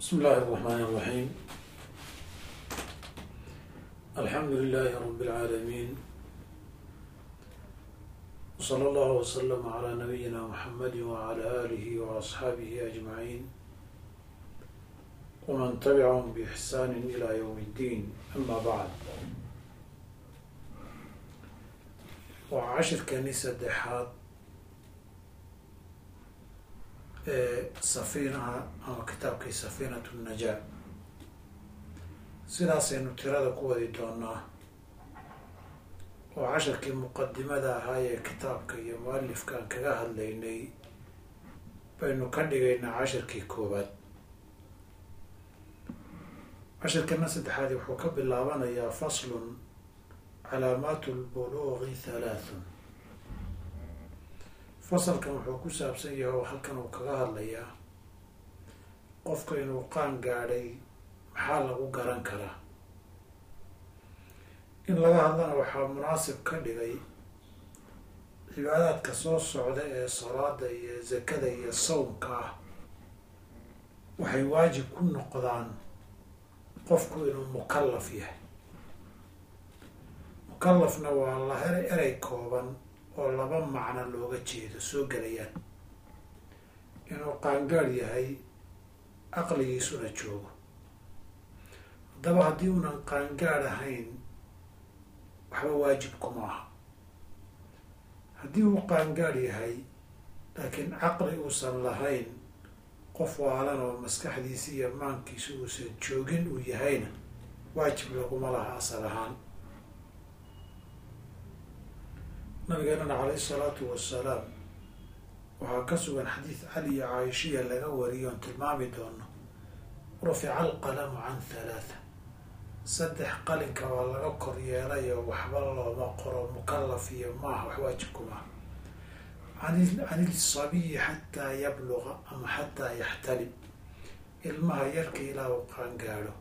بسم الله الرحمن الرحيم الحمد لله رب العالمين وصلى الله وسلم على نبينا محمد وعلى آله وأصحابه أجمعين ومن تبعهم بإحسان إلى يوم الدين أما بعد وعشر كنيسة دحات safiinaha ama kitaabkii safiinatu najaa sidaasaynu tirada ku wadi doonaa oo casharkii muqadimada ahaa ee kitaabka iyo mualifkaan kaga hadlaynay baynu ka dhigaynaa casharkii koowaad. Casharkana saddexaadi wuxuu ka bilaabanayaa faslun calaamaatu lbuluuqi halaathun fasalkan wuxuu ku saabsan yahay oo halkan uu kaga hadlayaa qofka inuu qaan gaadhay maxaa lagu garan karaa. In laga hadlana waxaa munaasib ka dhigay cibaadaadka soo socda ee salaada iyo zakada iyo sawmka ah. Waxay waajib ku noqdaan qofku inuu mukallaf yahay. Mukallafna waa la erey kooban oo laba macno looga jeedo soo gelayaan. Inuu qaangaad yahay aqligiisuna joogo. Haddaba haddii uunan qaangaad ahayn waxba waajib kuma aha. Haddii uu qaangaad yahay laakiin caqli uusan lahayn qof waalan oo maskaxdiisa iyo maankiisa uusan joogin uu yahayna waajib laguma laha asal ahaan nabigeenana calayhi isalaatu wasalaam waxaa ka sugan xadiid cali iyo caaishiya laga wariyo on tilmaami doono. Rufica alqalamu can halaatha saddex qalinka waa laga kor yeelay oo waxba looma qoro mukallaf iyo maaha wax waajib kuma can ilsabiyi xataa yabluqa ama xataa yaxtalib. Ilmaha yarka ilaa uu qaangaadho.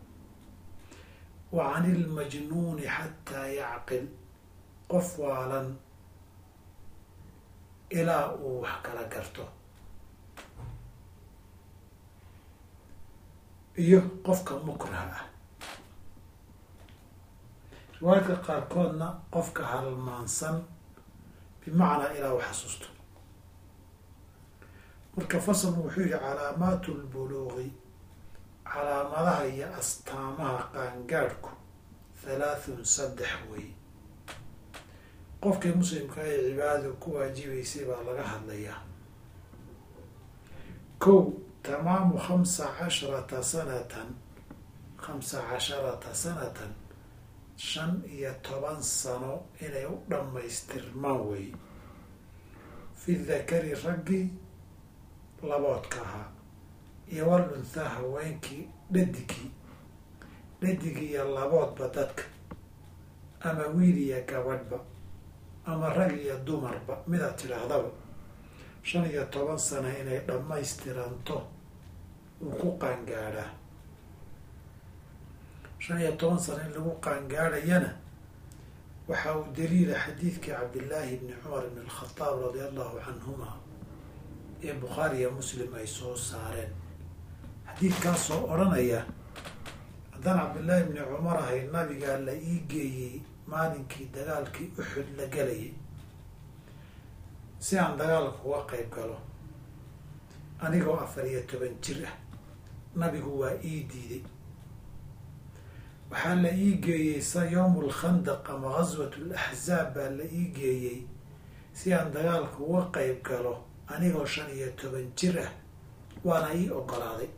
Wa can ilmajnuuni xataa yacqil. Qof waalan ilaa uu wax kala garto. Iyo qofka mukraha ah. Riwaayadka qaarkoodna qofka halmaansan bimacnaa ilaa uu xasuusto. Marka fasalku wuxuu yihi calaamaatu lbuluuqi calaamadaha iyo astaamaha qaangaadhku halaathun saddex wey qofkii muslimka ee cibaadadu ku waajibaysay baa laga hadlayaa. Kow tamaamu khamsa casharata sanatan khamsa casharata sanatan shan iyo toban sano inay u dhammaystirmaan wey. Fi dakari raggii laboodka ahaa iyo wal unthaa haweenkii dhadigii dhadigii iyo laboodba dadka ama wiil iyo gabadhba ama rag iyo dumarba midaad tidhaahdaba shan iyo toban sano inay dhammaystiranto uu ku qaangaadhaa. Shan iyo toban sano in lagu qaangaadhayana waxa uu daliila xadiidkii cabdillaahi bni cumar ibn alkhadaab radia allahu canhuma ee bukhaariya muslim ay soo saareen. Xadiidkaasoo odhanaya haddaan cabdillaahi bni cumar ahay nabigaa la ii geeyey maalinkii dagaalkii uxud la gelayay. Si aan dagaalka uga qayb galo anigoo afar iyo toban jir ah nabigu waa ii diiday. Waxaa la ii geeyey sa yowmu lkhandaq ama ghaswat laxzaab baa la ii geeyey. Si aan dagaalka uga qayb galo anigoo shan iyo toban jir ah waana ii ogolaaday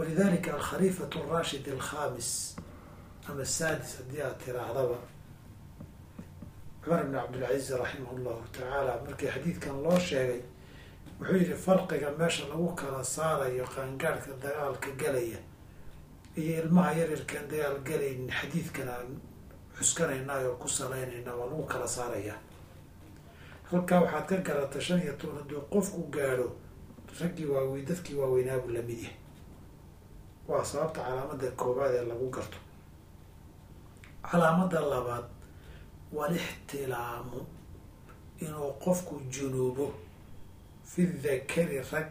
walidalika alkhaliifatu arashid alkhamis ama saadis haddii aad tiraahdaba cumar ibn cabdilcaziz raximah llahu tacaala markii xadiidkan loo sheegay wuxuu yihi farqiga meesha lagu kala saarayo qaangaadhka dagaalka gelaya iyo ilmaha yaryarkaan dagaal galaynin xadiidkan aan xuskanaynaay oo ku salaynayna waa lagu kala saarayaa halkaa waxaad ka garata shan iyo toban hadduu qofku gaadho raggii waaweyn dadkii waaweynaabuu la mid yahay waa sababta calaamada koobaad ee lagu garto. Calaamada labaad walixtilaamu inuu qofku junuubo fi dakari rag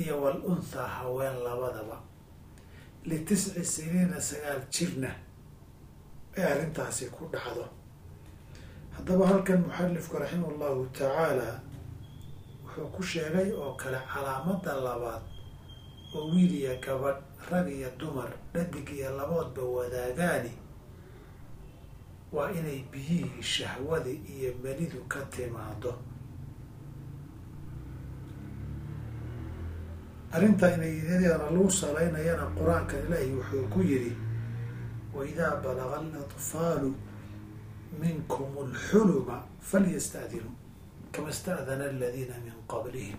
iyo wal unthaa haween labadaba litisci siniina sagaal jirna ay arrintaasi ku dhacdo. Haddaba halkan muxalifku raximah llahu tacaala wuxuu ku sheegay oo kale calaamada labaad oo wiil iyo gabadh rag iyo dumar dhadig iyo laboodba wadaagaani. Waa inay biyihii shahwadi iyo melidu ka timaado arrintaa inay iyadeena lagu salaynayana qur'aanka ilaahi wuxuu ku yidhi waidaa balaga alatfaalu minkum alxuluma falyasta'dinuu kama sta'dana aladiina min qablihim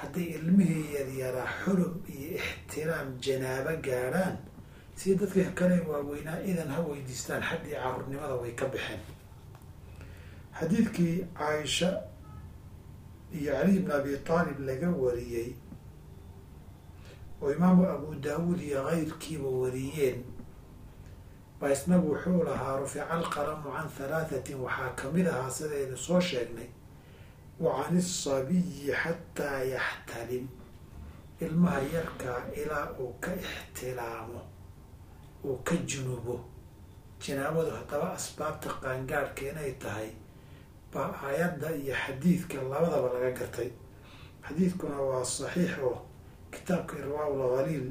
hadday ilmihii yaryaraa xulum iyo ixtiraam janaabo gaadhaan si dadka kale waaweynaa idan ha weydiistaan xaggii caruurnimada way ka baxeen. Xadiidkii caaisha iyo cali bn abi taalib laga wariyey oo imaamu abu daawuud iyo keyrkiiba wariyeen baa isnagu wuxuu lahaa rufica alqalamu can halaathatin waxaa ka mid ahaa sidaynu soo sheegnay wa can isabiyi xataa yaxtalim ilmaha yarkaa ilaa uu ka ixtilaamo uu ka junubo janaabadu haddaba asbaabta qaangaadhka inay tahay baa aayadda iyo xadiidka labadaba laga gartay xadiidkuna waa saxiix oo kitaabka irwaa lhaliil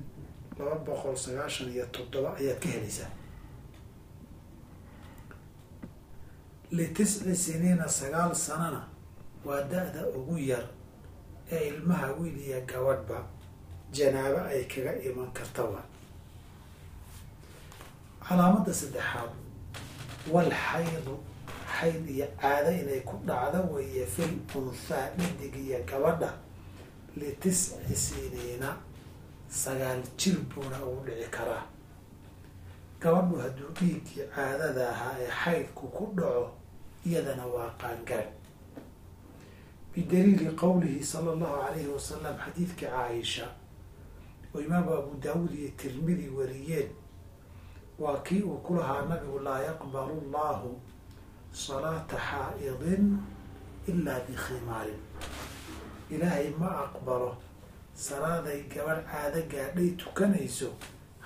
laba boqol sagaashan iyo toddoba ayaad ka helaysaa litisci siniina sagaal sanana waa da-da ugu yar ee ilmaha wiil iyo gabadhba janaabo ay kaga iman kartaba calaamada saddexaad wal xaydu xayd iyo caado inay ku dhacdo weeye fil unthaa dhadig iyo gabadha litisci siniina sagaal jir buuna ugu dhici karaa. Gabadhu hadduu dhiiggii caadada ahaa ee xaydku ku dhaco iyadana waa qaangaadh bidaliili qowlihi sala allahu calayhi wasalam xadiidkii caaisha oo imaamu abu daawuud iyo tirmidi wariyeen waa kii uu ku lahaa nabigu laa yaqbalu llahu salaata xaa'idin ilaa bikhimaarin ilaahay ma aqbalo salaaday gabadh caado gaadhay tukanayso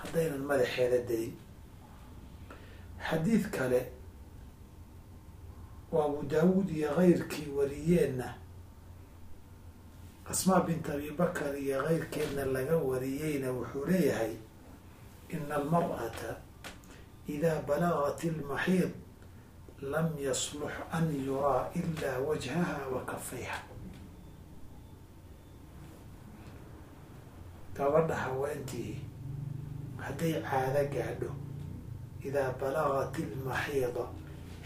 haddaynan madaxeeda dayin xadiid kale oo abu daawuud iyo keyrkii wariyeenna asmaa bint abi bakar iyo keyrkeedna laga wariyeyna wuxuu leeyahay ina almar'ata idaa balagat ilmaxiid lam yaslux an yuraa ilaa wajhaha wa kafayha. Gabadha haweentii hadday caado gaadho idaa balagat ilmaxiida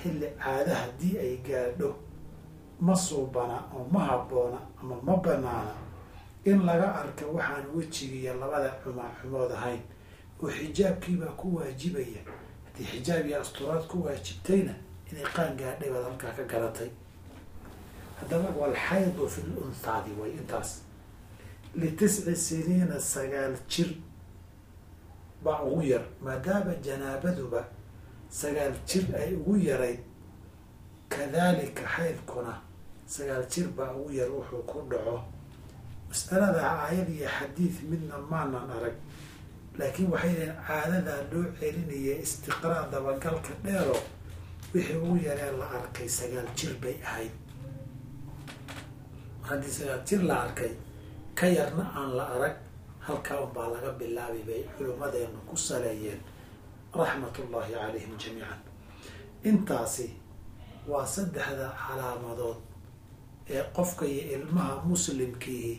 xilli caado haddii ay gaadho ma suubana oo ma habboona ama ma banaana. In laga arka waxaan wejigiiyo labada xumaa xumood ahayn oo xijaabkiibaa ku waajibaya. Haddii xijaab iyo asturaad ku waajibtayna inay qaan gaadhay baad halkaa ka garatay haddaba walxaydu fi lunhaadi way intaas. Litisci siniina sagaal jir baa ugu yar maadaama janaabaduba sagaal jir ay ugu yarayd kadalika xaydkuna sagaal jir baa ugu yar wuxuu ku dhaco. Mas'alada aayad iyo xadiid midna maanan arag. Laakiin waxay yihiin caadadaa loo celinaya istiqraa dabagalka dheero wixii ugu yaree la arkay sagaal jir bay ahayd. Haddii sagaal jir la arkay ka yarna aan la arag halkaa unbaa laga bilaabi bay culimmadeenu ku saleeyeen. Raxmatullaahi calayhim jamiican. Intaasi waa saddexda calaamadood ee qofka iyo ilmaha muslimkiihi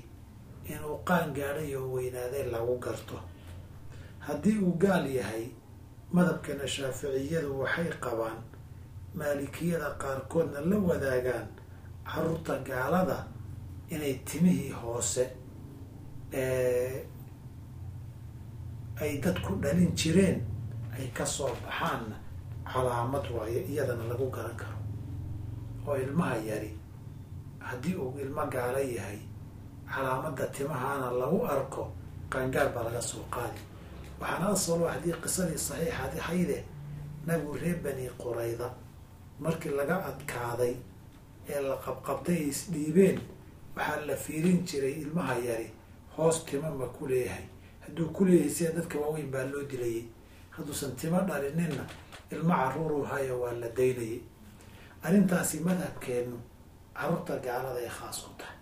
inuu qaan gaadhay oo weynaaday lagu garto. Haddii uu gaal yahay madabkana shaaficiyadu waxay qabaan maalikiyada qaarkoodna la wadaagaan carruurta gaalada inay timihii hoose ay dadku dhalin jireen ay ka soo baxaanna calaamad waayo iyadana lagu garan karo oo ilmaha yari. Haddii uu ilmo gaalo yahay calaamada timahana lagu arko qaangaar baa laga soo qaadi. Waxaana asalo haddii qisadii saxiixadi hayde nabigu reer bani qurayda markii laga adkaaday ee la qabqabtay ay isdhiibeen waxaa la fiirin jiray ilmaha yari hoos tima ma ku leeyahay. Hadduu ku leeyahay sida dadka waaweyn baa loo dilayay. Hadduusan timo dhalininna ilmo caruuru hayo waa la daynayay arrintaasi madhabkeennu carruurta gaalada ay khaas u tahay.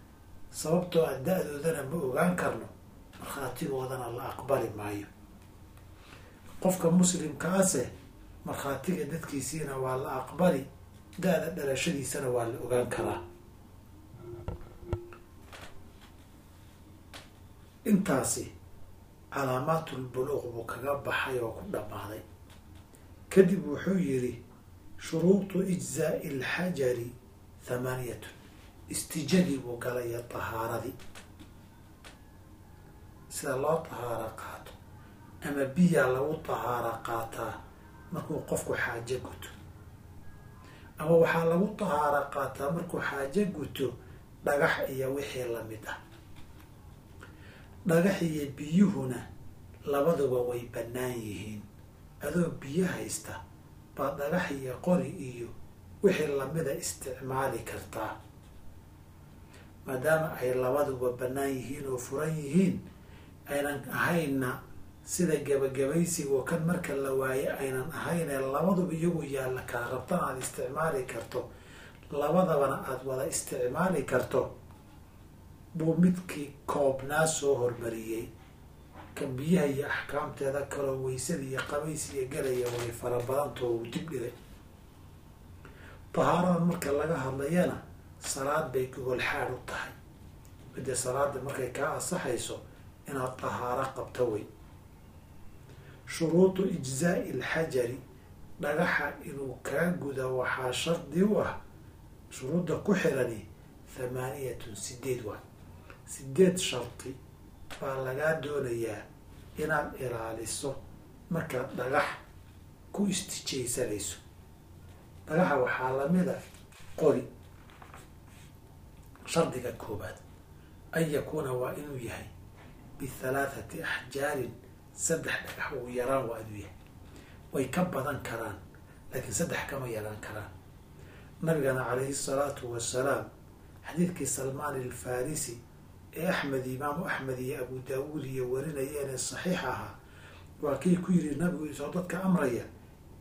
Sababtoo a da-doodana ma ogaan karno. Markhaatigoodana la aqbali maayo. Qofka muslimkaase markhaatiga dadkiisiina waa la aqbali da-da dhalashadiisana waa la ogaan karaa. Intaasi calaamaatulbuluuq buu kaga baxay oo ku dhammaaday. Kadib wuxuu yidhi shuruudu ijzaai alxajari thamaaniyatun. Istijadii buu galaya tahaaradii. Sida loo tahaaro qaato ama biyaa lagu tahaaro qaataa markuu qofku xaajo guto. Ama waxaa lagu tahaaro qaataa markuu xaajo guto dhagax iyo wixii la mid ah. Dhagax iyo biyuhuna labaduba way bannaan yihiin. Adoo biyo haysta baa dhagax iyo qori iyo wixii lamida isticmaali kartaa. Maadaama ay labaduba bannaan yihiin oo furan yihiin aynan ahayna sida gebagabaysigo kan marka la waaye aynan ahaynee labaduba iyagu yaalla kaa rabtana aada isticmaali karto. Labadabana aada wada isticmaali karto buu midkii koobnaa soo hormariyey kan biyaha iyo axkaamteeda kaloo weysada iyo qabaysiga galaya way fara badantoo uu dib dhigay tahaaradan marka laga hadlayana salaad bay gogol xaad u tahay. Midda salaada markay kaa ansaxayso inaad tahaaro qabto wey shuruudu ijzaai alxajari dhagaxa inuu kaa guda waxaa shardi u ah shuruudda ku xirani thamaaniyatun sideed waa sideed shardi baa lagaa doonayaa inaad ilaaliso markaad dhagax ku istijaysanayso. Dhagaxa waxaa lamida qori. Shardiga koobaad an yakuuna waa inuu yahay bihalaathati axjaarin saddex dhagax ugu yaraan waa inuu yahay. Way ka badan karaan laakiin saddex kama yaraan karaan. Nabigana calayhi salaatu wasalaam xadiidkii salmaan alfarisi ee axmed imaamu axmed iyo abu daawuud iyo warinayeene saxiix ahaa waa kii ku yidhi nabigu isoo dadka amraya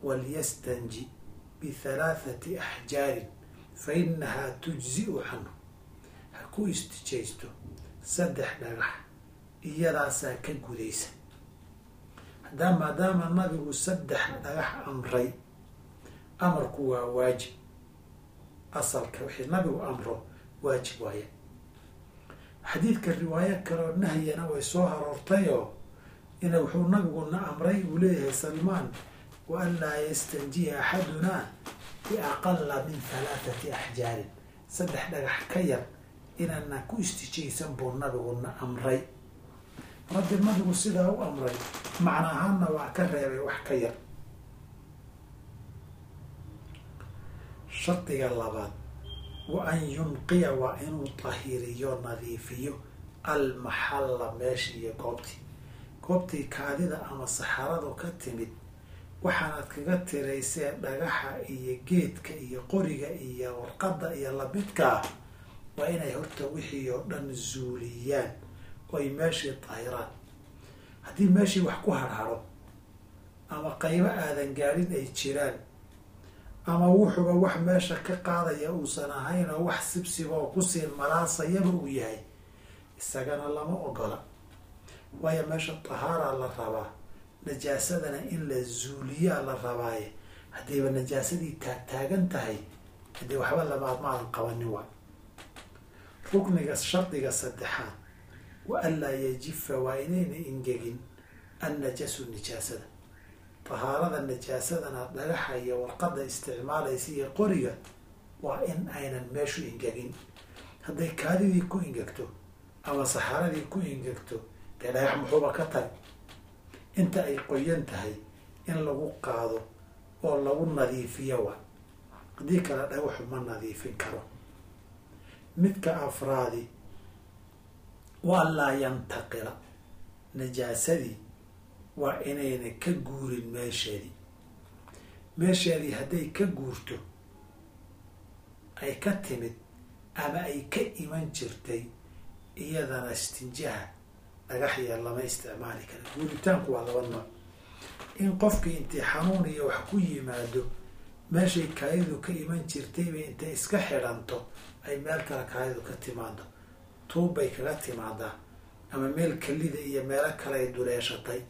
walyastanji bihalaathati axjaarin fa tujzi'u canhu. Ha ku istijaysto saddex dhagax iyadaasaa ka gudaysa. Haddaa maadaama nabigu saddex dhagax amray amarku waa waajib. Asalka wixii nabigu amro waajib waaye xadiidka riwaayo kaleoo nahyana way soo haroortayoo ina wuxuu nabiguna amray uu leeyahay salmaan wa an laa yastanjiya axadunaa biaqala min halaathati axjaarin. Saddex dhagax ka yar inaana ku istijaysan buu nabiguna amray. Rabbi nabigu sidaa u amray macna ahaanna waa ka reebay wax ka yar. Shardiga labaad wa an yunqiya waa inuu tahiriyo nadiifiyo almaxalla meesha iyo goobtii goobtii kaadida ama saxaradu ka timid waxaanaad kaga tiraysee dhagaxa iyo geedka iyo qoriga iyo warqadda iyo lamidkaa waa inay horta wixii oo dhan zuuliyaan oo ay meeshii tahiraan haddii meeshii wax ku harharo ama qaybo aadan gaadhin ay jiraan ama wuxuuba wax meesha ka qaadaya uusan ahayn oo wax sibsiba oo ku sii malaasayaba uu yahay. Isagana lama ogola. Waayo meesha tahaaraa la rabaa najaasadana in la zuuliyaa la rabaaye. Haddiiba najaasadii taagtaagan tahay haddii waxba lamaadmaadan qabanin waa. Rukniga shardiga saddexaad wa an laa yajifa waa inayna ingegin annajasu nijaasada tahaarada najaasadana dhagaxa iyo warqadda isticmaalaysa iyo qoriga waa in aynan meeshu ingegin hadday kaadidii ku ingegto ama saxaradii ku ingegto dee dhagax muxuuba ka tag. Inta ay qoyan tahay in lagu qaado oo lagu nadiifiyo waa. Haddii kale dhagaxu ma nadiifin karo. Midka afraadi waa laa yantaqila najaasadii waa inayna ka guurin meesheedii meesheedii hadday ka guurto ay ka timid ama ay ka iman jirtay iyadana istinjaha dhagaxya lama isticmaali kara guuritaanku waa laba nooc. In qofkii intay xanuun iyo wax ku yimaado meeshay kaayadu ka iman jirtayba intay iska xidhanto ay meel kale kaayadu ka timaado tuubbay kaga timaadaa ama meel kelida iyo meelo kale ay duleeshatay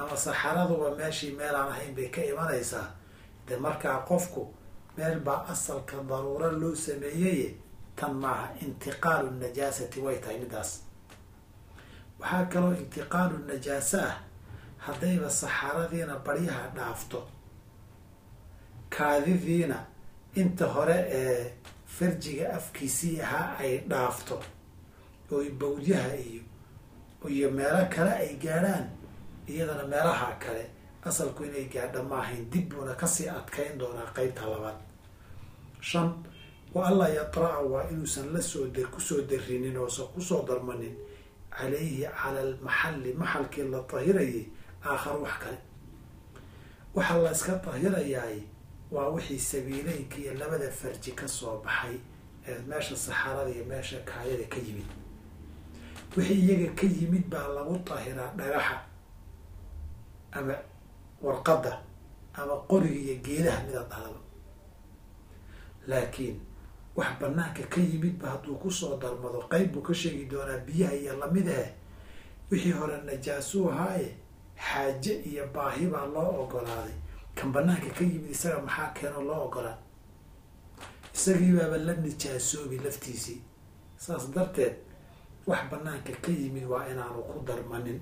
ama saxaraduba meeshii meelaan ahayn bay ka imanaysaa. De markaa qofku meel baa asalka daruuro loo sameeyeye tan maaha intiqaalu najaasati way tahay middaas waxaa kaloo intiqaalu najaasa ah haddayba saxaradiina baryaha dhaafto. Kaadidiina inta hore ee farjiga afkiisii ahaa ay dhaafto. Oo bawdyaha iyo iyo meelo kale ay gaadhaan iyadana meelaha kale asalku inay gaadha maahayn dib buuna ka sii adkayn doonaa qeybta labaad. Shan wa allaa yatraca waa inuusan la soo ku soo darinin oosan ku soo darmanin calayhi cala almaxalli maxalkii la tahirayay aakhar wax kale. Waxaa la iska tahirayaay waa wixii sabiileynka iyo labada farji ka soo baxay ee meesha saxarada iyo meesha kaayada ka yimid. Wixii iyaga ka yimid baa lagu tahiraa dhagaxa ama warqadda ama qoriga iyo geedaha mida dhalaba laakiin wax banaanka ka yimidba hadduu ku soo darmado qeyb buu ka sheegi doonaa biyaha iyo la mid ahe wixii hore najaasuu ahaaye xaaje iyo baahi baa loo ogolaaday. Kan banaanka ka yimid isaga maxaa keeno loo ogolaa? Isagiibaaba la nijaasoobi laftiisii. Saas darteed wax banaanka ka yimid waa inaanu ku darmanin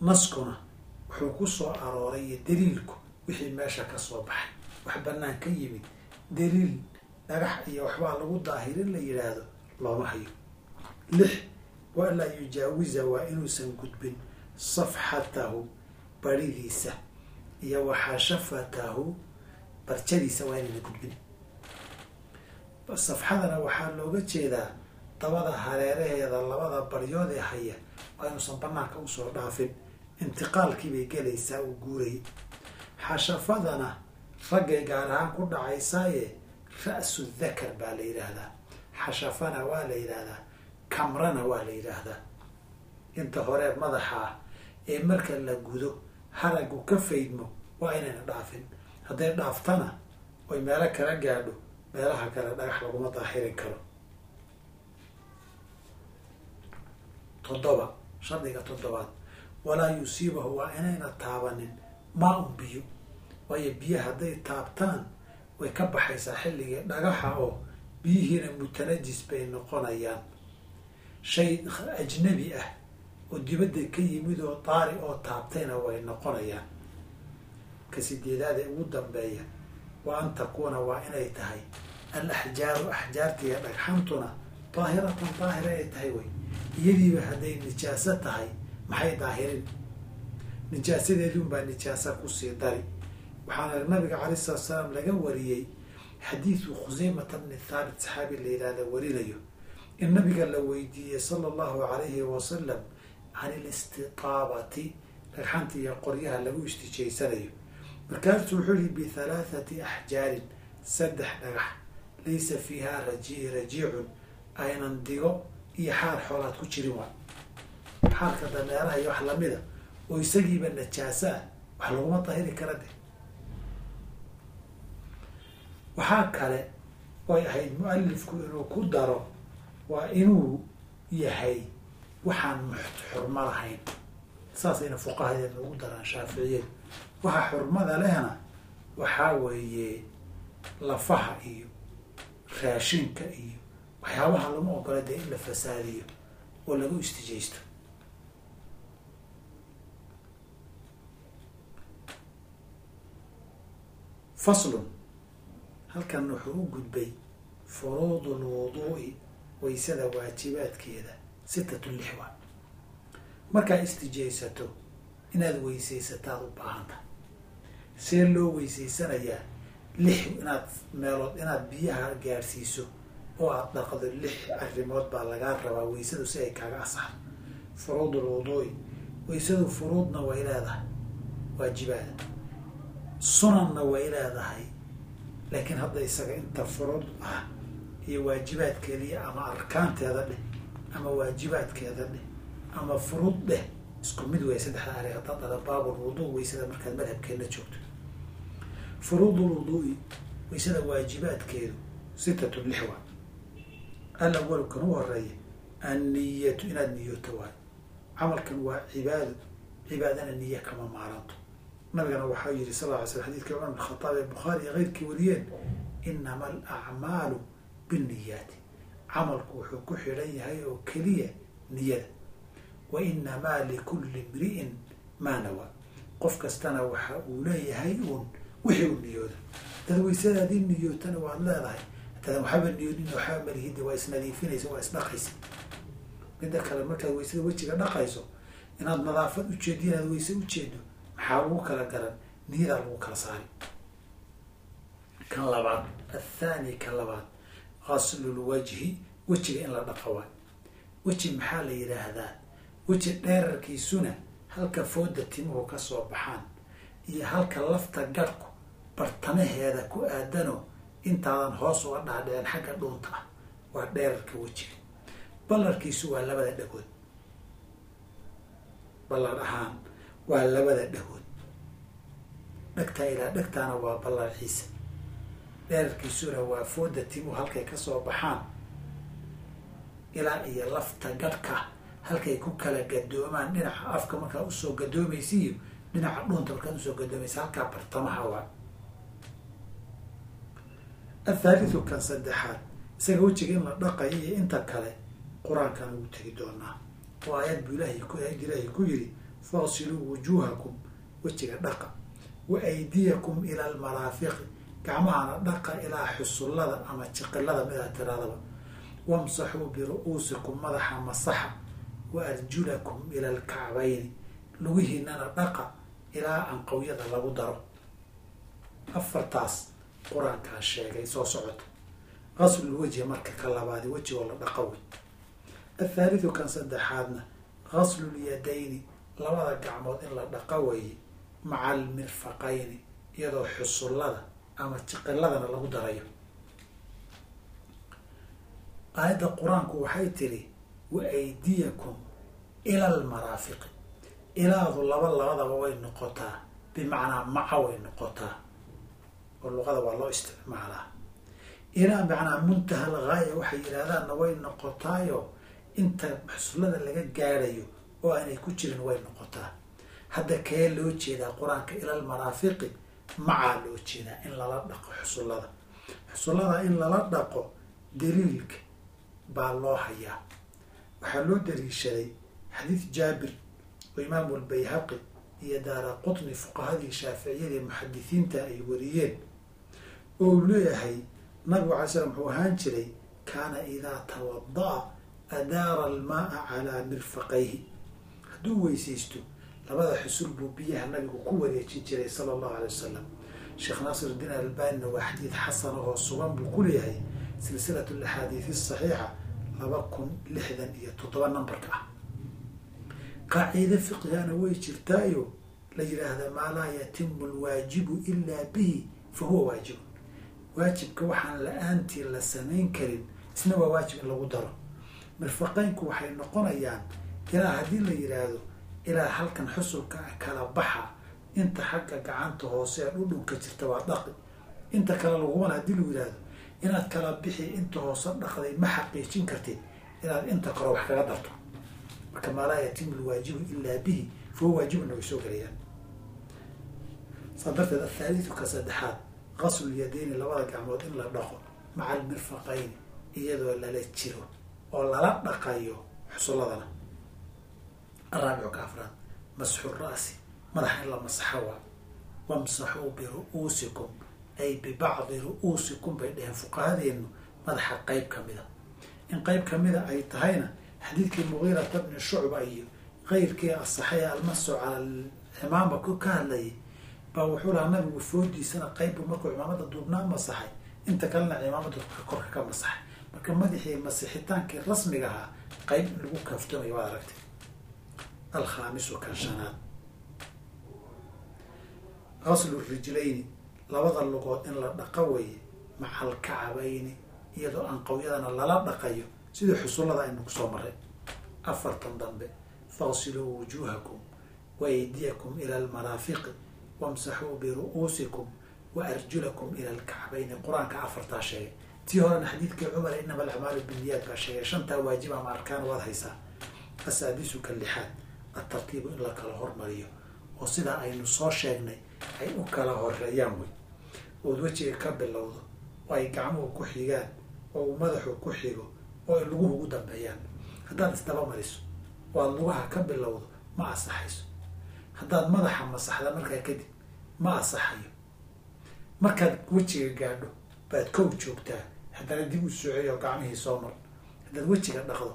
naskuna wuxuu ku soo arooray iyo daliilku wixii meesha ka soo baxay. Wax banaan ka yimid daliil dhagax iyo waxbaa lagu daahirin la yidhaahdo looma hayo. Lix waa laa yujaawiza waa inuusan gudbin safxatahu baridiisa iyo waxashafatahu barjadiisa waa inayna gudbin. Safxadana waxaa looga jeedaa dabada hareeraheeda labada baryood ee haya waa inuusan banaanka u soo dhaafin intiqaalkiibay gelaysaa uu guurayay xashafadana raggay gaar ahaan ku dhacaysaaye ra-su dakar baa la yidhaahdaa. Xashafana waa la yidhaahdaa. Kamrana waa la yidhaahdaa. Inta hore madaxa ah ee marka la gudo haragu ka faydmo waa inayna dhaafin. Hadday dhaaftana oy meelo kala gaadho meelaha kale dhagax laguma daahirin karo. Toddoba shardiga toddobaad walaa yusiibahu waa inayna taabanin. Maa un biyo. Waayo biyo hadday taabtaan way ka baxaysaa xilligii dhagaxa oo biyihiina mutanajis bay noqonayaan. Shay ajnabi ah oo dibadda ka yimid oo daari oo taabtayna way noqonayaan. Ka sideedaad ee ugu dambeeya wa an takuuna waa inay tahay al axjaaru axjaartiiyo dhagxantuna daahiratan daahira ay tahay way. Iyadiiba hadday nijaaso tahay maxay daahirin? Nijaasadeedunbaa nijaasa ku sii dari. Waxaana nabiga calay salatu salaam laga wariyey xadiidu khuseymata bni thaabit saxaabi la yidhahda warinayo. In nabiga la weydiiyey sala allahu calayhi wasalam can ilistitaabati dhagxanta iyo qoryaha lagu istijaysanayo. Markaasuu wuxuu yihi bihalaathati axjaarin saddex dhagax laysa fiiha raji rajiicun aynan digo iyo xaar xoolaad ku jirin waa xaarka dameeraha iyo wax lamida oo isagiiba najaaso ah wax laguma dahiri kara de waxaa kale oy ahayd mu'alifku inuu ku daro waa inuu yahay waxaan xurmo lahayn. Saasayna fuqahadeed ugu daraan shaaficiyadu. Waxa xurmada lehna waxaa weeye lafaha iyo raashinka iyo waxyaabaha lama ogola dee in la fasaadiyo oo lagu istijaysto faslun. Halkan wuxuu u gudbay furuudu lwuduu'i waysada waajibaadkeeda sitatu lixwa. Markaad istijaysato inaad weysaysataad u baahanta. See loo weysaysanayaa lix inaad meelood inaad biyaha gaadhsiiso oo aada dhaqdo lix arrimood baa lagaa rabaa weysadu si ay kaaga asaxdo furuud lwuduu'i weysadu furuudna way leedahay waajibaada sunanna way leedahay laakiin hadda isaga inta furud ah iyo waajibaadkeeda ama arkaanteeda dheh ama waajibaadkeeda dheh ama furud dheh isku mid wey saddexda ari haddaad dhada baabul wuduu weysada markaad madhabkeedna joogto. Furuudul wuduui weysada waajibaadkeedu sitatu lix waa alawalu kan u horreeya anniyatu inaad niyooto waay. Camalkan waa cibaado cibaadana niye kama maaranto nabigana waxaa yihi sal ly slam xadidkii cumar bin khataab ee bukhaari iyo keyrkii wariyeen inama alacmaalu binniyaati. Camalku wuxuu ku xidhan yahay oo keliya niyada. Wa inamaa likulli imri'in maa nawaa qof kastana waxa uu leeyahay uun wixii uu niyoodo dad weysadaadii niyootana waad leedahay. Hadadan waxaba niyoodin waxaba malihidde waa isnadiifinaysa waa isdhaqaysa midda kale markaad weysada wejiga dhaqayso inaad nadaafad ujeedo inaad weyse ujeedo maxaa lagu kala garan? Niyadaa lagu kala saari. Kan labaad athani kan labaad qaslulwajhi wejiga in la dhaqo waay. Weji maxaa la yidhaahdaa weji dheerarkiisuna halka fooda timuhu ka soo baxaan iyo halka lafta garhku bartamaheeda ku aadano intaadan hoos uga dhaadhicin xagga dhuunta ah waa dheerarka wejiga. Ballarkiisu waa labada dhagood. Ballar ahaan waa labada dhagood. Dhegtaa ilaa dhegtaana waa ballarciisa dheerarkiisuna waa fooda timuhu halkay ka soo baxaan. Ilaa iyo lafta gadhka halkay ku kala gadoomaan. Dhinaca afka markaa u soo gadoomaysa iyo dhinaca dhuunta markaad u soo gadoomaysa halkaa bartamaha waa. Athaalithu kan saddexaad isaga wejiga in la dhaqayo iyo inta kale qur'aankana wuu tegi doonaa. Oo aayad buu ilaahay ku aayad ilaahay ku yidhi faqsiluu wujuuhakum wejiga dhaqa wa aydiyakum ila almaraafiqi gacmahana dhaqa ilaa xusullada ama jiqilada midaa tiraadaba. Wamsaxuu biru-uusikum madaxa masaxa wa arjulakum ila alkacbayni lugihiinana dhaqa ilaa anqawyada lagu daro. Afartaas qur'aankaa sheegay soo socota. Qaslul wejhi marka ka labaadi wejigoo la dhaqa wey athaalithu kan saddexaadna qaslul yadayni labada gacmood in la dhaqa weeye maca almirfaqayni iyadoo xusullada ama jiqiladana lagu darayo. Aayadda qur'aanku waxay tiri wa aydiyakum ila almaraafiqi ilaadu laba labadaba way noqotaa bimacnaa maca way noqotaa oo luqada waa loo isticmaalaa. Ilaa macnaa muntaha alghaaya waxay yidhahdaanna way noqotaayo inta xusullada laga gaadhayo oo aanay ku jirin way noqotaa. Hadda kee loo jeedaa qur'aanka ila almaraafiqi macaa loo jeedaa in lala dhaqo xusullada. Xusullada in lala dhaqo daliilka baa loo hayaa. Waxaa loo daliishaday xadiid jaabir oo imaamu lbayhaqi iyo daara qutni fuqahadii shaaficiyadii muxadisiinta ay wariyeen oo uu leeyahay nabigu alay slam wuxuu ahaan jiray kaana idaa tawada'a adaara almaaa calaa mirfaqayhi hadduu weysaysto labada xusul buu biyaha nabigu ku wareejin jiray sala allahu alay wasalam sheekh naasir iddiin albanina waa xadiid xasan oo sugan buu ku leeyahay silsilat alaxaadiisi saxiixa laba kun lixdan iyo toddoba numberka ah. Qaaciide fiqigana way jirtaayo la yidhaahda maa laa yatimu alwaajibu ilaa bihi fa huwa waajibun. Waajibka waxaan la'aantii la samayn karin isna waa waajib in lagu daro. Mirfaqeynku waxay noqonayaan ilaa haddii la yidhaahdo ilaa halkan xusulka kala baxa inta xagga gacanta hoose ee dhudhunka jirta waa dhaqi. Inta kale laguman haddii lagu yidhaahdo inaad kala bixi inta hoose dhaqday ma xaqiijin kartid inaad inta kore wax kaga darto. Marka maa laa yatimu lwaajibu ilaa bihi fahuwa waajibuna way soo gelayaan saa darteed athaalitu ka saddexaad qaslul yadayni labada gacmood in la dhaqo maca almirfaqayni iyadoo lala jiro oo lala dhaqayo xusulladana araabicu ka afraad masxu ra'si madaxa in la masaxo waa wamsaxuu biru-uusikum ay bibacdi ru-uusikum bay dheheen fuqahadeenu madaxa qeyb ka mida. In qeyb kamida ay tahayna xadiidkii mugiirata bni shucba iyo keyrkii asaxaya almasu cala cimaama ka hadlayay baa wuxuu lahaa nabigu foodiisana qeybu markuu cimaamada duubnaa masaxay inta kalena cimaamada korka ka masaxay. Marka madaxii masixitaankii rasmiga ahaa qeyb in lagu kaaftoomaya waad aragtay alkhaamisu kan shanaad qaslu rijlayni labada lugood in la dhaqo weeye macal kacabayni iyadoo anqawyadana lala dhaqayo sidii xusullada aynu ku soo maray afartan dambe faqsiluu wujuuhakum wa aydiyakum ila almaraafiqi wamsaxuu biru'uusikum wa arjulakum ila alkacbayni qur'aanka afartaa sheegay. Tii horena xadiidkii cumar inama alacmaalu binniyaad baa sheegay. Shantaa waajib ama arkaan waad haysaa. Asaadisuka lixaad atartiibu in la kala hormariyo. Oo sidaa aynu soo sheegnay ay u kala horeeyaan wey ood wejiga ka bilowdo oo ay gacmuhu ku xigaan oo uu madaxu ku xigo oo ay luguhu ugu dambeeyaan. Haddaad isdaba mariso oo aad lugaha ka bilowdo ma asaxayso haddaad madaxa masaxda markaa kadib ma asaxayo markaad wejiga gaadho baad kow joogtaa haddana dib u socey oo gacmihii soo mar. Haddaad wejiga dhaqdo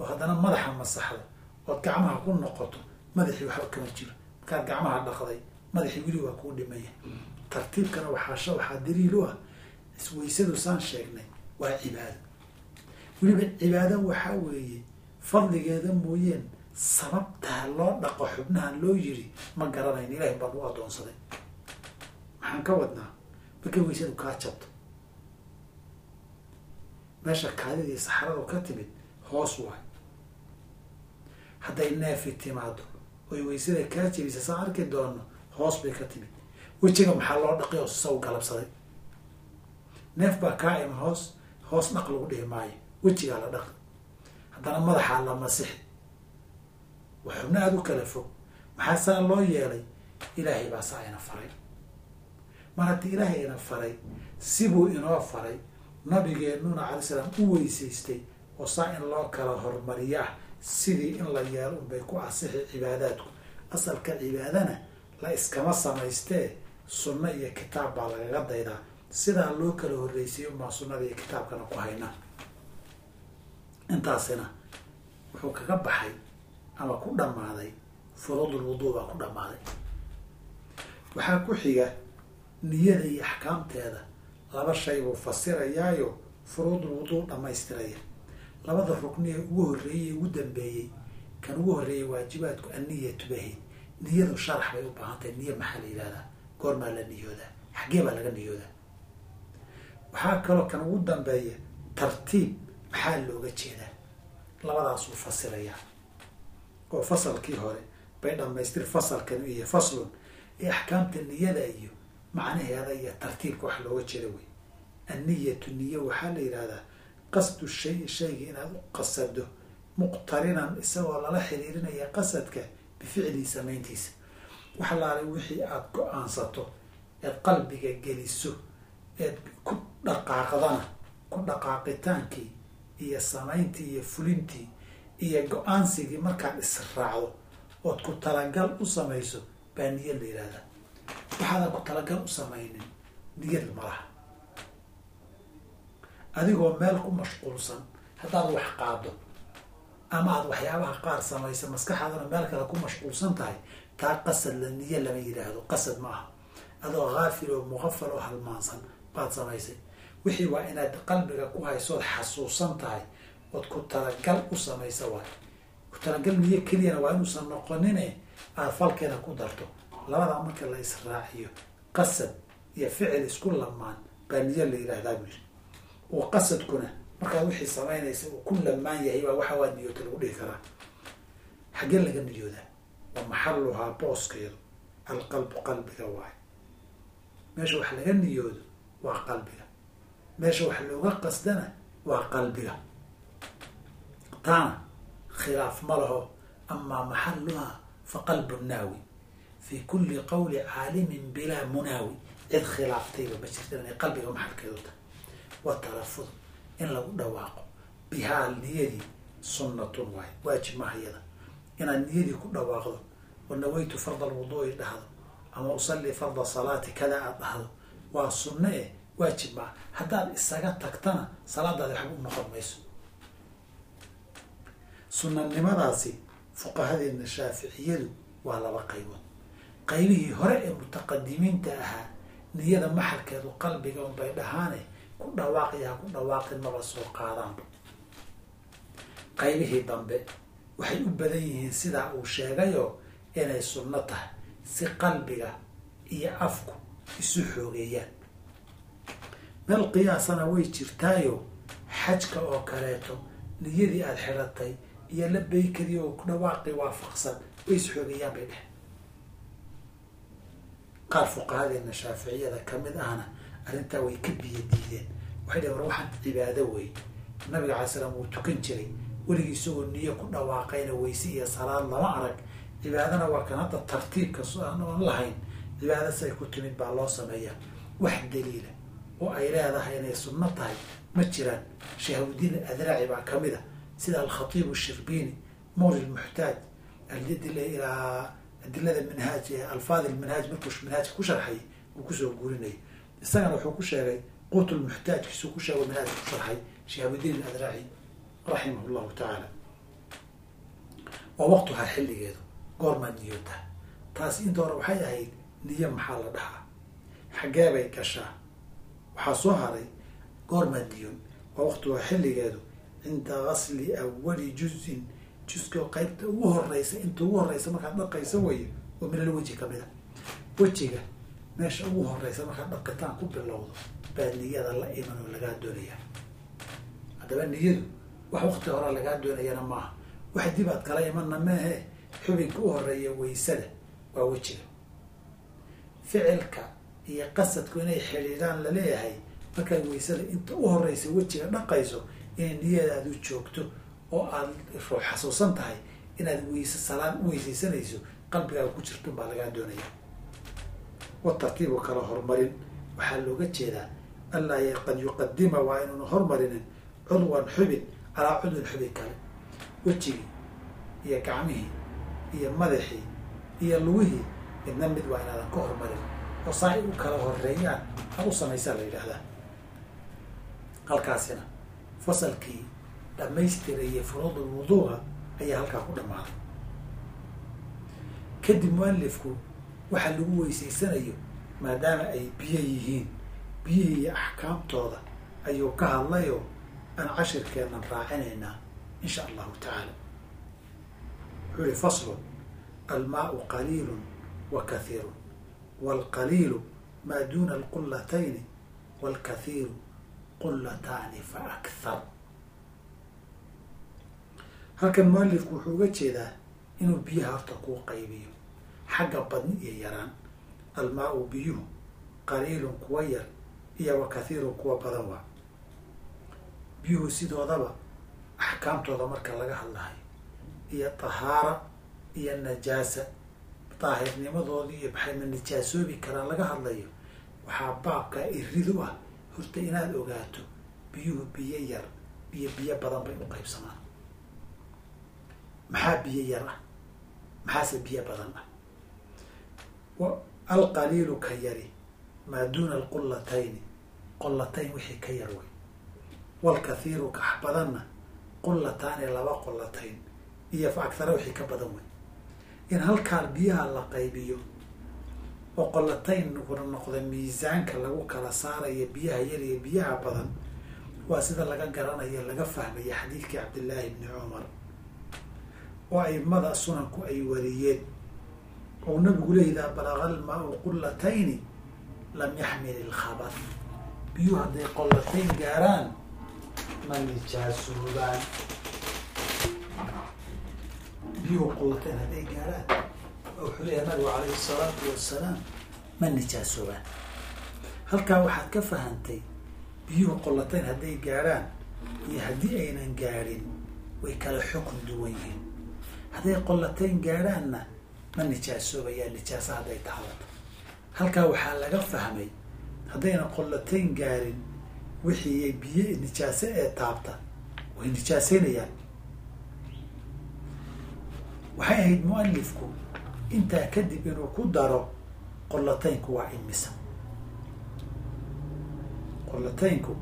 oo haddana madaxa masaxdo ood gacmaha ku noqoto madaxii waxba kama jiro. Markaad gacmaha dhaqday madaxii weli waa kuu dhimaya tartiibkana waxaasha waxaa daliil u ah isweysadu saan sheegnay waa cibaado. Weliba cibaado waxaa weeye fadligeeda mooyeen sababtaa loo dhaqo xubnahan loo yiri ma garanayn ilahay baan u addoonsaday. Maxaan ka wadnaa markay weysadu kaa jabto. Meesha kaadidii saxaradu ka timid hoos waay hadday neefi timaado. Oy weysada kaa jebisa saan arki doono hoos bay ka timid. Wejiga maxaa loo dhaqay oo saw galabsaday? Neef baa kaa ima hoos hoos dhaq lagu dhihi maayo. Wejigaa la dhaqi haddana madaxaa la masixi. Waa xubno aada u kala fog. Maxaa saa loo yeelay? Ilaahay baa saa ina faray. Mar haddii ilaahay ina faray sibuu inoo faray nabigeennuna calay salaam u weysaystay oo saa in loo kala hormariyaa sidii in la yeelo unbay ku asixi cibaadaadku. Asalka cibaadana la iskama samaystee sunno iyo kitaab baa lagaga daydaa. Sidaa loo kala horreysay unbaa sunnada iyo kitaabkana ku haynaa intaasina wuxuu kaga baxay ama ku dhammaaday furuudul wuduu baa ku dhammaaday. Waxaa ku xiga niyada iyo axkaamteeda. Laba shay buu fasirayaayo furuudul wuduu dhammaystiraya labada rukniye ugu horreeyey ugu dambeeyey kan ugu horreeyey waajibaadku anniyatu bahi niyadu sharax bay u baahan tahay niyo maxaa la yihahdaa goormaa la niyoodaa xaggee baa laga niyoodaa. Waxaa kaloo kan ugu dambeeya tartiib maxaa looga jeedaa? Labadaasuu fasirayaa. Oo fasalkii hore bay dhammaystir fasalkan iyo faslun ee axkaamta niyada iyo macnaheeda iyo tartiibka wax looga jeeda wey. Anniyatu niyo waxaa la yidhahdaa qasdu shay shayga inaad u qasado muqtarinan isagoo lala xiriirinaya qasadka bificlihi samayntiisa waxa laalay wixii aada go'aansato eed qalbiga geliso eed ku dhaqaaqdana ku dhaqaaqitaankii iyo samayntii iyo fulintii iyo go'aansigii markaad israacdo ood ku talagal u samayso baa niyad la yihahdaa waxaadan ku talagal u samaynin niyad malaha adigoo meel ku mashquulsan haddaad wax qaado ama aada waxyaabaha qaar samaysa maskaxaadana meel kale ku mashquulsan tahay taa qasad la niyo lama yidhaahdo qasad ma aha. Adoo haafil oo muqafal oo halmaansan baad samaysay. Wixii waa inaad qalbiga ku haysood xasuusan tahay ood ku talagal u samaysa waay. Ku talagal niyo keliyana waa inuusan noqonine aada falkeeda ku darto. Labadaa marka la israaciyo qasad iyo ficil isku lamaan baa niyo la yidhaahdaa buu oo qasadkuna markaad wixii samaynaysa uu ku lamaan yahay baa waxa waa niyoota lagu dhihi karaa. Xaggee laga niyoodaa wa maxaluhaa booskeedu alqalbu qalbiga waay meesha wax laga niyoodo waa qalbiga. Meesha wax looga qasdana waa qalbiga. Taana khilaaf ma laho amaa maxaluhaa fa qalbu naawi. Fi kulli qawli caalimin bilaa munaawi. Cid khilaaftayba ma jirta inay qalbiga maxalkeedu tahay wa talafud in lagu dhawaaqo. Bihaa niyadii sunnatun waay waajib maha iyada inaad niyadii ku dhawaaqdo wa nawaytu farda alwuduui dhahdo ama usalli farda salaati kada aad dhahdo waa sunno eh waajib maa haddaad isaga tagtana salaadaadi waxba u noqon mayso. Sunanimadaasi fuqahadeedna shaaficiyadu waa laba qaybood. Qaybihii hore ee mutaqadimiinta ahaa niyada maxalkeedu qalbiga unbay dhahaane ku dhawaaqi ha ku dhawaaqin maba soo qaadaanba qaybihii dambe waxay u badan yihiin sidaa uu sheegayo inay sunno tahay si qalbiga iyo afku isu xoogeeyaan. Meel qiyaasana way jirtaayo xajka oo kaleeto niyadii aada xidhatay iyo la baykadii oo dhawaaqii waafaqsan way is xoogeeyaan bay dheh qaar fuqahadeena shaaficiyada ka mid ahna arrintaa way ka biyo diideen. Waxay dhaheen war waxaan cibaado wey nabiga calay slam wuu tukan jiray. Weligii isagoo niyo ku dhawaaqayna weyse iyo salaad lama arag. Cibaadana waa kan hadda tartiibka aan lahayn. Cibaada siay ku timid baa loo sameeyaa. Wax daliila oo ay leedahay inay sunno tahay ma jiraan. Shahawdiin adraaci baa ka mid a. Sida alkhatiib shirbiini mawli lmuxtaaj adilada minhaaj alfaad lminhaaj markuu minhaajka ku sharxay uu ku soo guurinayay isagana wuxuu ku sheegay quut lmuxtaajkiisuu ku sheego minhaajka ku sharxay shihaabudiin adraaci raximah llahu tacaala waa waqtuhaa xilligeedu goormaad niyootaa taasi inta hore waxay ahayd niyo maxaa la dhahaa. Xaggee bay gashaa. Waxaa soo haray goormaad niyoon waa waqtuhaa xilligeedu cinda gasli awali juzin juska qaybta ugu horeysa inta ugu horeysa markaad dhaqaysa weyo oo minal weji ka mid a wejiga meesha ugu horeysa markaad dhaqitaan ku bilowdo baa niyada la iman oo lagaa doonaya. Haddaba niyadu wax waqti horaa lagaa doonayana maaha. Wax dib aad kala imanna meehe xubinka u horreeya waysada waa wejiga. Ficilka iyo qasadku inay xidhiidhaan la leeyahay markaad waysada inta u horeysa wejiga dhaqayso inay niyadaadu joogto oo aad xasuusan tahay inaad weyse salaan u weysaysanayso qalbigaaga ku jirtun baa lagaa doonaya wa tartiibu kala horumarin waxaa looga jeedaa allaa qad yuqadima waa inuuna hormarinin cudwan xubin calaa cudwin xubin kale. Wejigii iyo gacmihii iyo madaxii iyo lugihii midna mid waa inaadan ka hormarin. Oo saa ay u kala horeeyaan ha u samaysaa la yidhaahdaa. Halkaasina fasalkii dhamaystiraya furuudul wuduuga ayaa halkaa ku dhammaaday kadib mualifku waxa lagu weysaysanayo maadaama ay biyo yihiin. Biyihii axkaamtooda ayuu ka hadlayoo aan cashirkeennan raacinaynaa insha allahu tacaala. Wuxuu ihi faslun almaau qaliilun wa kathiirun waalqaliilu maa duuna alqullatayni waalkathiiru qullataani fa akhar halkan mualifku wuxuu uga jeedaa inuu biyaha horta kuu qaybiyo xagga badni iyo yaraan. Almaa-u biyuhu qaliilun kuwa yar iyo wa kathiirun kuwa badan waa. Biyuhu sidoodaba axkaamtooda marka laga hadlahayo iyo tahaara iyo najaasa daahirnimadoodii iyo maxayma nijaasoobi karaan laga hadlayo waxaa baabkaa iridu ah horta inaad ogaato biyuhu biyo yar iyo biyo badan bay u qaybsamaan. Maxaa biyo yar ah? Maxaase biyo badan ah alqaliilu ka yari maa duuna alqullatayni qollatayn wixii ka yar way. Waalkathiiru kax badanna qullataani laba qollatayn iyo fa akhara wixii ka badan way. In halkaan biyaha la qaybiyo oo qollatayn kuna noqda miisaanka lagu kala saarayo biyaha yar iyo biyaha badan waa sida laga garanayo laga fahmaya xadiidkii cabdillaahi bni cumar. Oo aimada sunanku ay wariyeen oo nabigu le idaa balaga almaau qullatayni lam yaxmil ilkhabath. Biyuhu hadday qollatayn gaaraan ma nijaasoobaan biyuhu qollatayn hadday gaaraan wuxuu leeyahay nabigu calayhi salaatu wasalaam ma nijaasoobaan halkaa waxaad ka fahantay biyuhu qollatayn hadday gaarhaan iyo haddii aynan gaadhin way kala xukun duwan yihiin. Hadday qollatayn gaadhaanna ma nijaasoobayaan nijaasa hadday taabato halkaa waxaa laga fahmay haddayna qollatayn gaarin wixii biyo nijaaso ee taabta way nijaasaynayaan waxay ahayd mualifku intaa kadib inuu ku daro qollataynku waa imisa qollataynku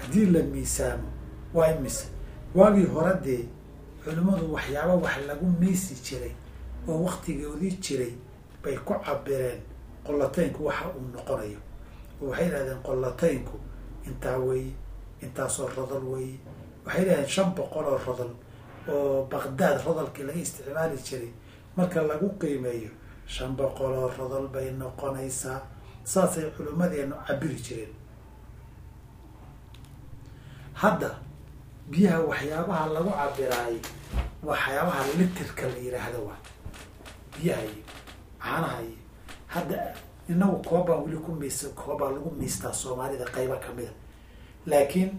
haddii la miisaamo waa imisa waagii hore dee culimmadu waxyaaba wax lagu miisi jiray oo waktigoodii jiray bay ku cabireen qollataynku waxa uu noqonayo. Oo waxay yidhahdeen qollataynku intaa weeye intaasoo rodol weeye waxay yidhahdeen shan boqol oo rodol oo baqdaad rodolkii laga isticmaali jiray marka lagu qiimeeyo shan boqoloo rodol bay noqonaysaa. Saasay culimmadeenu cabiri jireen. Hadda biyaha waxyaabaha lagu cabiraay waxyaabaha litirka la yidhaahdo waa biyaha iyo caanaha iyo hadda inagu koobaan weli ku miis koobaa lagu miistaa soomaalida qayba kamida laakiin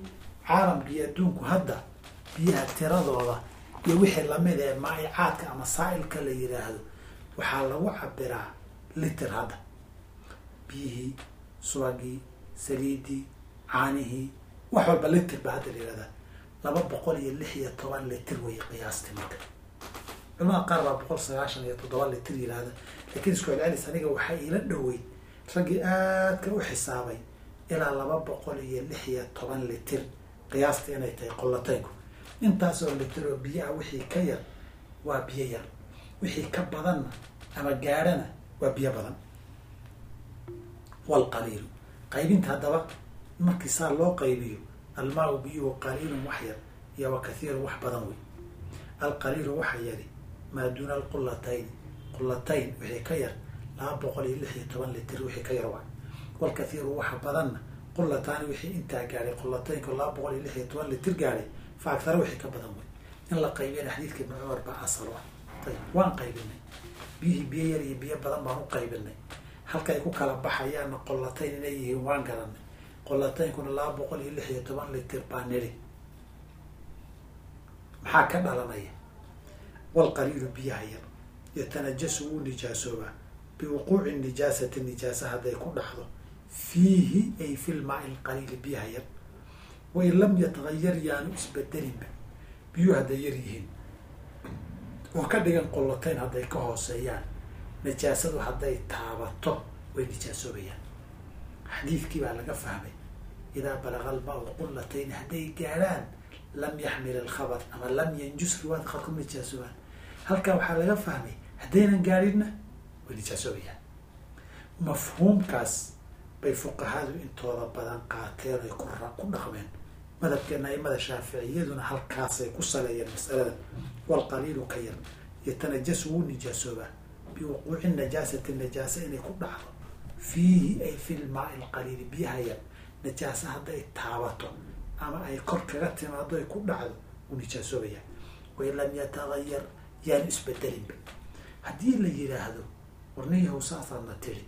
caalamka iyo adduunku hadda biyaha tiradooda iyo wixii la mid ee maa'icaadka ama saa'ilka la yidhaahdo waxaa lagu cabiraa litir hadda. Biyihii subagii saliidii caanihii wax walba litir ba hadda la yihahdaa laba boqol iyo lix iyo toban litir wey qiyaastii marka culamada qaar baa boqol sagaashan iyo toddoba litir yihahda lakiin isku celcelis aniga waxaa iila dhoweyd raggii aadka u xisaabay ilaa laba boqol iyo lix iyo toban litir qiyaastii inay tahay qollataynku intaasoo litir oo biyaha wixii ka yar waa biyo yar wixii ka badanna ama gaadhana waa biyo badan. Walqaliilu qaybinta haddaba markii saa loo qaybiyo almaa-u biyuhu qaliilun wax yar iyo wa kathiirun wax badan wey alqaliilu waxa yari maa duuna alqulatayni qulatayn wixii ka yar laba boqol iyo lix iyo toban litir wixii ka yar waa. Walkathiiru waxa badanna qulataani wixii intaa gaadhay qulataynku laba boqol iyo lix iyo toban litir gaadhay fa agtara wixii ka badan wey. In la qaybiyana xadiidka ibni cumar baa asal ah waan qaybinay. Biyihii biyo yar iyo biyo badan baan u qaybinay. Halka ay ku kala baxayaanna qolatayn inay yihiin waan garanay. Qolataynkuna laba boqol iyo lix iyo toban litir baa niri maxaa ka dhalanaya walqaliilu biyaha yar yatanajasu wuu nijaasoobaa biwuquuci nijaasati nijaasa hadday ku dhaxdo fiihi ay fi lmaai lqaliili biyaha yar. Wain lam yatagayar yaanu isbedelinba biyuhu hadday yar yihiin. Oo ka dhigan qolatayn hadday ka hooseeyaan. Nijaasadu hadday taabato way nijaasoobayaan xadiidkii baa laga fahmay idaa balaga almaa-u qullatayn hadday gaadhaan lam yaxmil alkhabar ama lam yanjus riwaayad qaarku nijaasoobaan halkaa waxaa laga fahmay haddaynan gaadhinna way nijaasoobayaan. Mafhuumkaas bay fuqahadu intooda badan qaateen ay ku dhaqmeen. Madhabkeena aimada shaaficiyaduna halkaasay ku saleeyeen masalada. Walqaliilu ka yar yatanajasu wuu nijaasoobaa biwuquuci najaasati najaasa inay ku dhacdo. Fiihi ay fi lmaai lqaliili biyaha yar. Najaasa hadday taabato ama ay kor kaga timaado ay ku dhacdo wuu nijaasoobayaa. Wain lam yatagayar yaanu isbedelinba haddii la yidhaahdo warniyahow saasaadna tiri.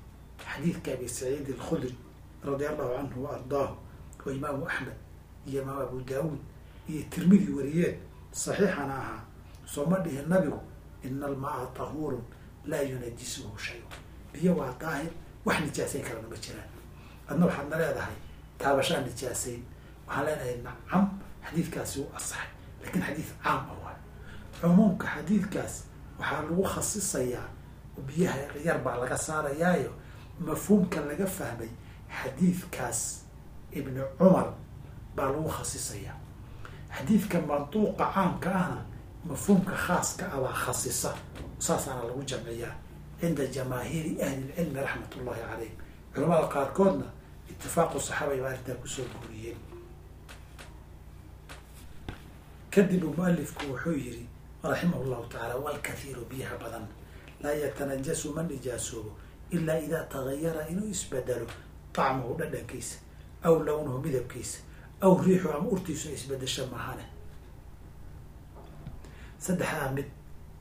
Xadiidka abi saciid alkhudri radia allahu canhu wa ardaahu oo imaamu axmed iyo imaam abu daawuud iyo tirmidi wariyeen saxiixana ahaa soo ma dhihin nabigu ina almaa tahuurun laa yunajisuhu shay biyo waa daahir wax nijaasayn karana ma jiraan. Adna waxaadna leedahay taabashaa nijaasayn waxaan leenahay nacam xadiidkaasi u asaxay laakiin xadiid caam ah cumuumka xadiidkaas waxaa lagu khasisayaa biyaha yar baa laga saarayaayo. Mafhuumka laga fahmay xadiidkaas ibni cumar baa lagu khasisayaa xadiidka mantuuqa caamka ahna mafhuumka khaaska ah baa khasisa saasaana lagu jamciyaa cinda jamaahiiri ahli lcilmi raxmat ullahi calayhim. Culamada qaarkoodna itifaaqu saxaabay baa arrintaa ku soo guuriyeen. Kadib u mualifku wuxuu yihi raximah llahu tacaala walkathiiru biyaha badan. Laa yatanajasu ma nijaasoobo ilaa idaa tagayara inuu isbedelo طacmuhu dhadhankiisa aw lownuhu midabkiisa aw riixu ama urtiisu isbedesho maahane. Saddexdaa mid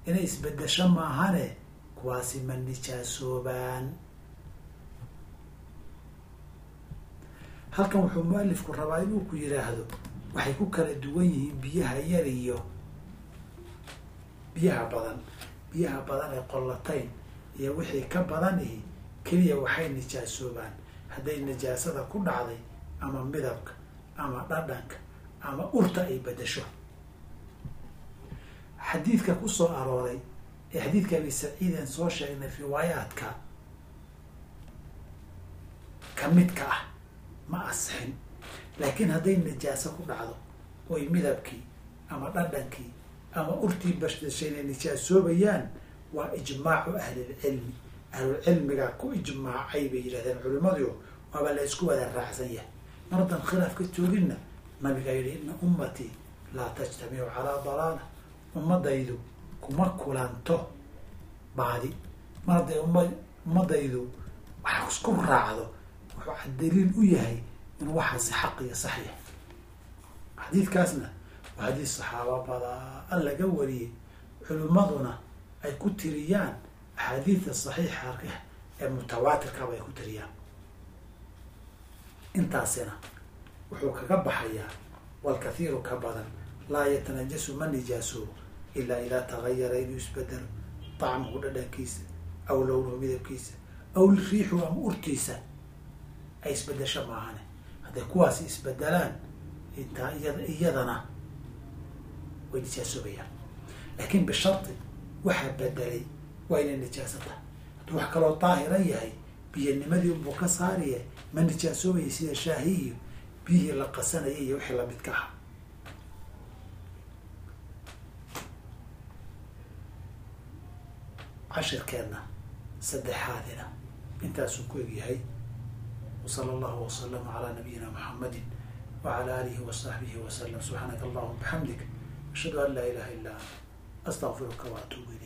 inay isbedesho maahane kuwaasi ma nijaasoobaan halkan wuxuu mualifku rabaa inuu ku yidhaahdo waxay ku kala duwan yihiin biyaha yar iyo biyaha badan biyaha badan ee qollatayn iyo wixii ka badan ihi keliya waxay nijaasoobaan hadday nijaasada ku dhacday ama midabka ama dhadhanka ama urta ay bedesho. Xadiidka ku soo arooray ee xadiidka abi saciiden soo sheegnay riwaayaadka ka midka ah ma asixin laakiin hadday najaaso ku dhacdo oy midabkii ama dhadhankii ama urtii bashashay inay nijaasoobayaan waa ijmaacu ahlilcilmi ahlulcilmigaa ku ijmaacay bay yidhahdeen culimadu waaba la isku wada raacsan yahay. Mar haddaan khilaaf ka jooginna nabigaa yidhi ina ummatii laa tajtamicu calaa dalaala. Ummadaydu kuma kulanto baadi. Mar hadday umma ummadaydu wax isku raacdo wuxuu daliil u yahay inuu waxaasi xaq iyo sax yahay. Xadiidkaasna xadiis saxaaba badan laga wariyey culimmaduna ay ku tiriyaan axaadiida saxiixa ee mutawaatirkaba ay ku tiriyaan. Intaasina wuxuu kaga baxayaa walkathiiru ka badan laa yatanajasu ma nijaasoobo ilaa idaa tagayara inuu isbedelo dacmuhu dhadhankiisa aw lownuhu midabkiisa aw riixu ama urtiisa ay isbedesho maahane. Hadday kuwaasi isbedelaan intaa iyad iyadana way nijaasoobayaan. Laakiin bisharti waxaa bedelay waa inay nijaasata. Hadduu wax kaloo daahiran yahay biyanimadii unbuu ka saariya ma nijaasoobaya sida shaahi iyo biyihii la qasanayay iyo wixii lamidka aha cashirkeenna saddexaadina intaasuu ku egyahay wsala allahu wasalama calaa nabiyina muxamadi wacala aalihi wasaxbihi wasalam subxaanaka allahuma bixamdik ashhadu an laa ilaha illa anta astaqfiruka waatuubu ilayk